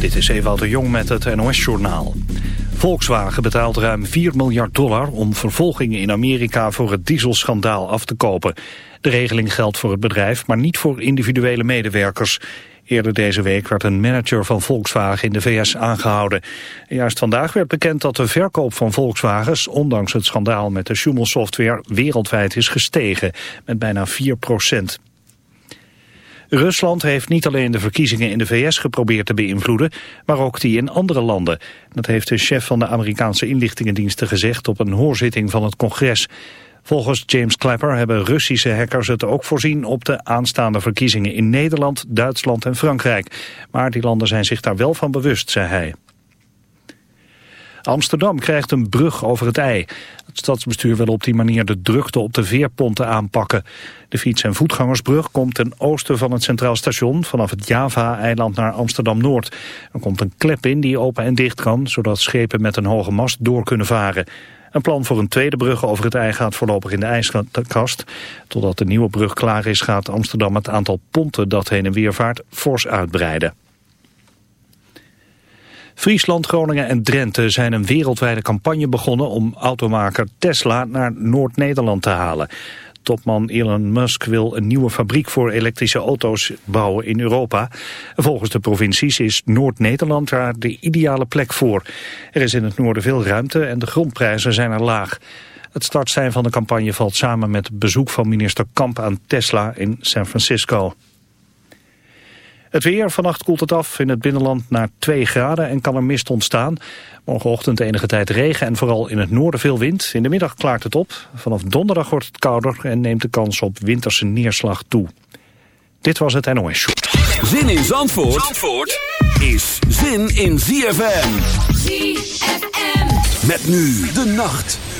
Dit is Ewout de Jong met het NOS-journaal. Volkswagen betaalt ruim 4 miljard dollar om vervolgingen in Amerika voor het dieselschandaal af te kopen. De regeling geldt voor het bedrijf, maar niet voor individuele medewerkers. Eerder deze week werd een manager van Volkswagen in de VS aangehouden. juist vandaag werd bekend dat de verkoop van Volkswagens, ondanks het schandaal met de Schumel-software, wereldwijd is gestegen met bijna 4 procent. Rusland heeft niet alleen de verkiezingen in de VS geprobeerd te beïnvloeden, maar ook die in andere landen. Dat heeft de chef van de Amerikaanse inlichtingendiensten gezegd op een hoorzitting van het congres. Volgens James Clapper hebben Russische hackers het ook voorzien op de aanstaande verkiezingen in Nederland, Duitsland en Frankrijk. Maar die landen zijn zich daar wel van bewust, zei hij. Amsterdam krijgt een brug over het IJ. Het stadsbestuur wil op die manier de drukte op de veerponten aanpakken. De fiets- en voetgangersbrug komt ten oosten van het Centraal Station... vanaf het Java-eiland naar Amsterdam-Noord. Er komt een klep in die open en dicht kan... zodat schepen met een hoge mast door kunnen varen. Een plan voor een tweede brug over het IJ gaat voorlopig in de ijskast. Totdat de nieuwe brug klaar is gaat Amsterdam het aantal ponten dat heen en weer vaart fors uitbreiden. Friesland, Groningen en Drenthe zijn een wereldwijde campagne begonnen om automaker Tesla naar Noord-Nederland te halen. Topman Elon Musk wil een nieuwe fabriek voor elektrische auto's bouwen in Europa. Volgens de provincies is Noord-Nederland daar de ideale plek voor. Er is in het noorden veel ruimte en de grondprijzen zijn er laag. Het startsein van de campagne valt samen met bezoek van minister Kamp aan Tesla in San Francisco. Het weer, vannacht koelt het af in het binnenland naar 2 graden en kan er mist ontstaan. Morgenochtend enige tijd regen en vooral in het noorden veel wind. In de middag klaart het op. Vanaf donderdag wordt het kouder en neemt de kans op winterse neerslag toe. Dit was het NOS Zin in Zandvoort, Zandvoort is zin in ZFM. ZFM. Met nu de nacht.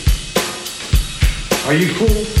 Are you cool?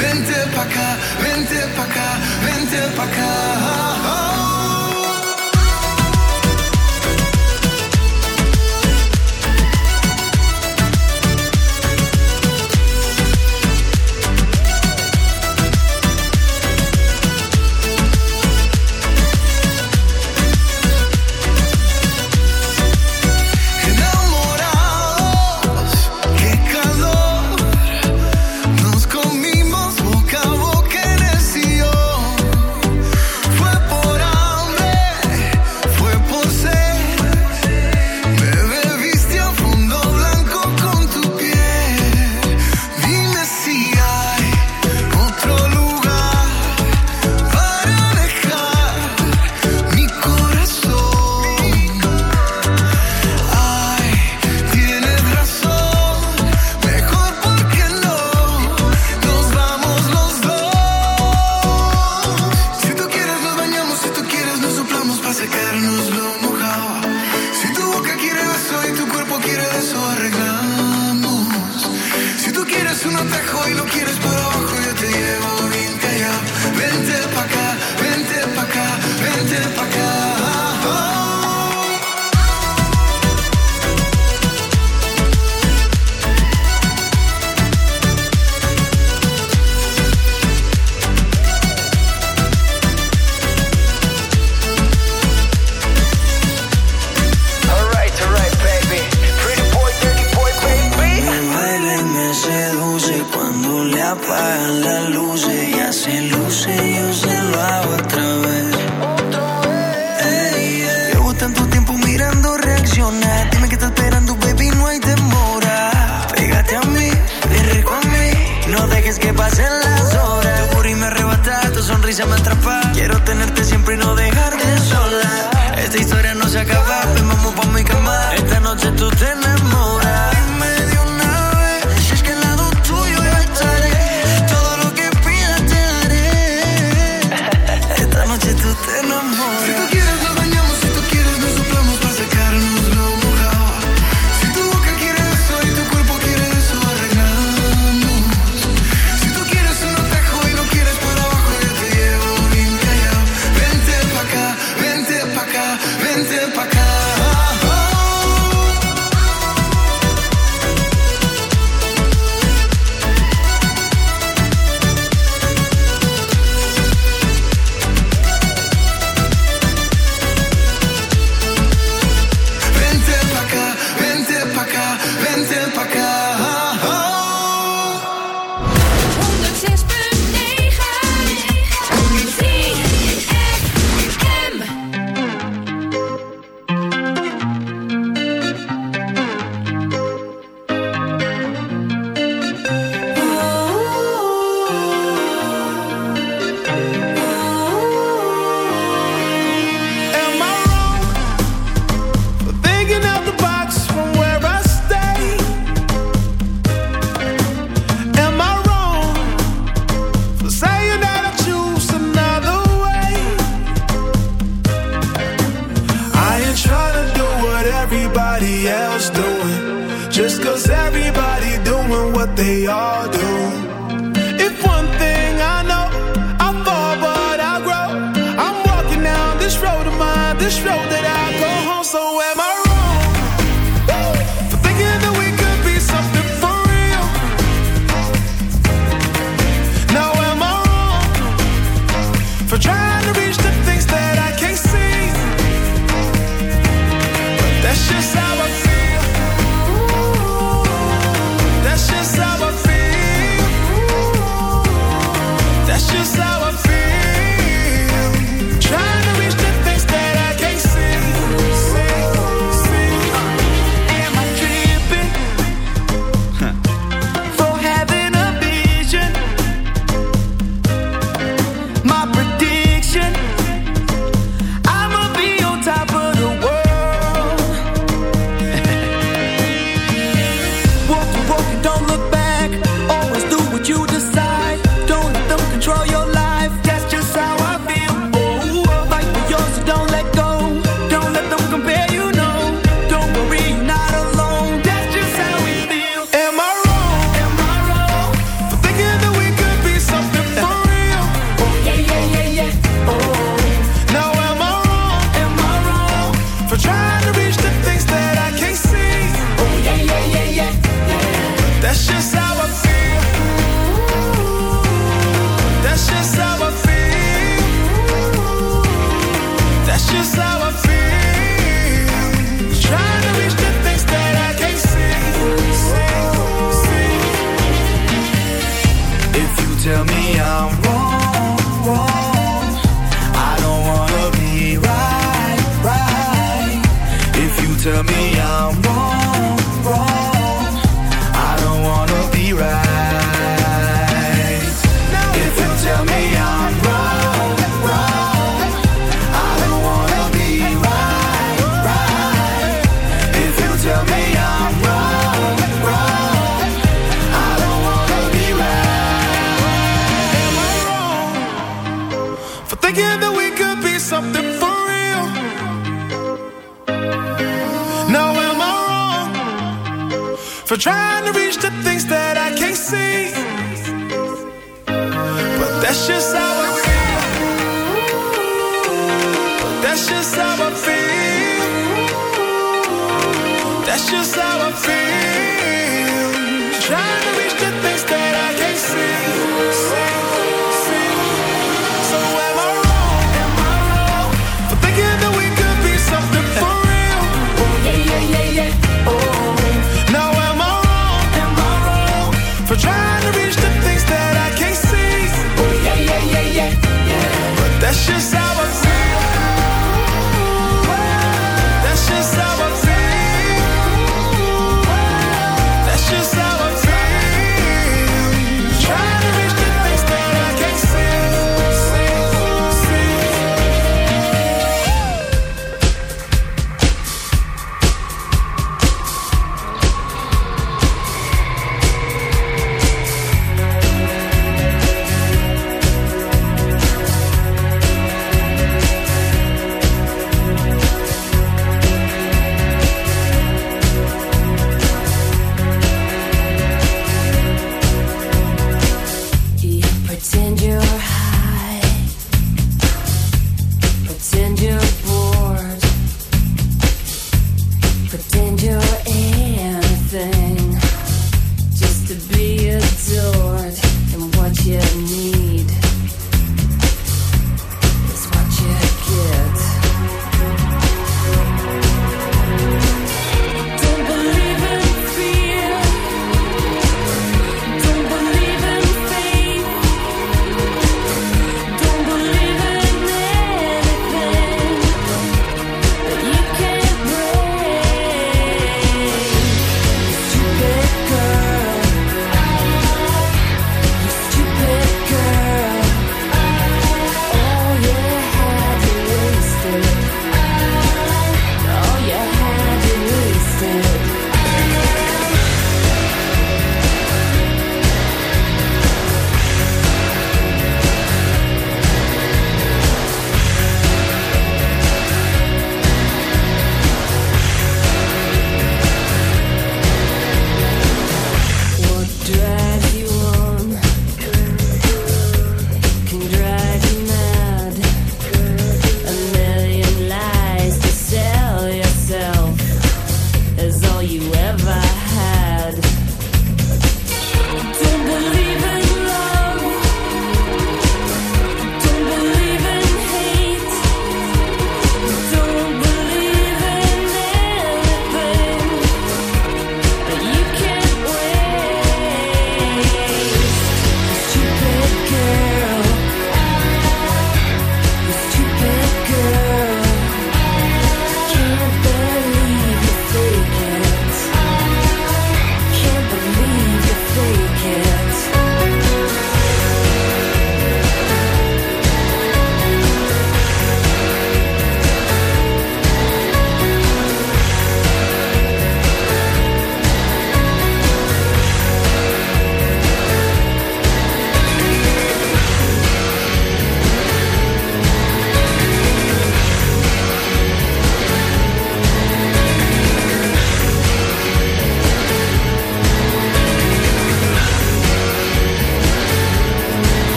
Vente pa' acá, vente pa' acá, vente pa' acá. all do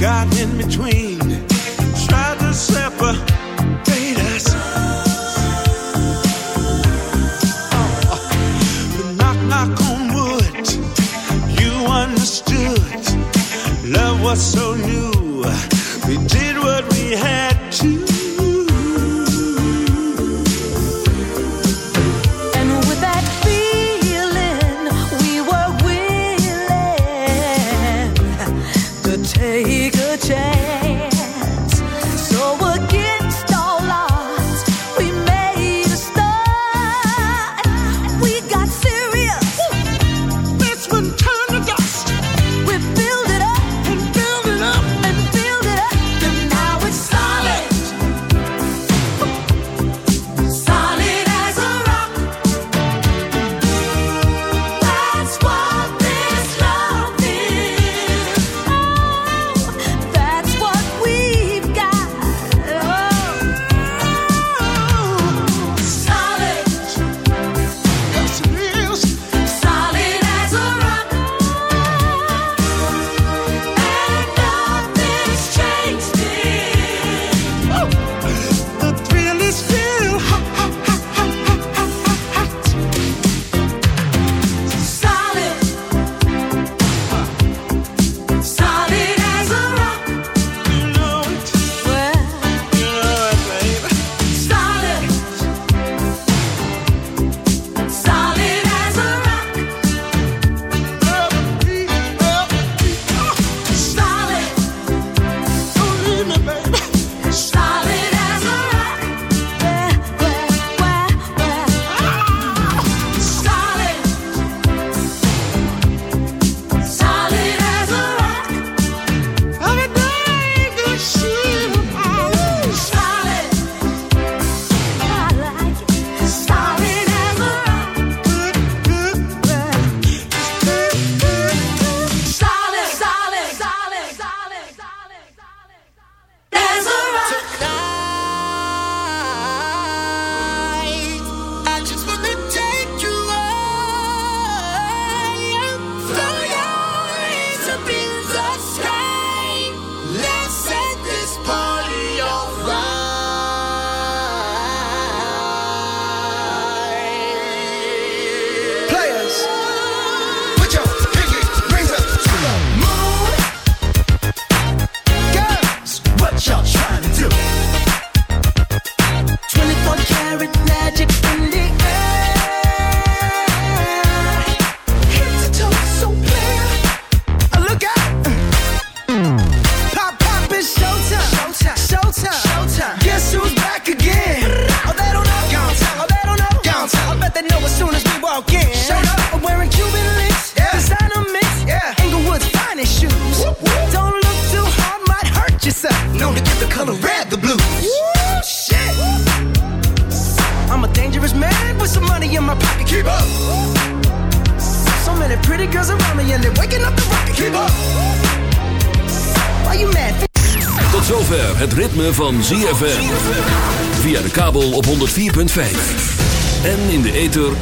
got in between, tried to separate us. Oh, but knock, knock on wood, you understood. Love was so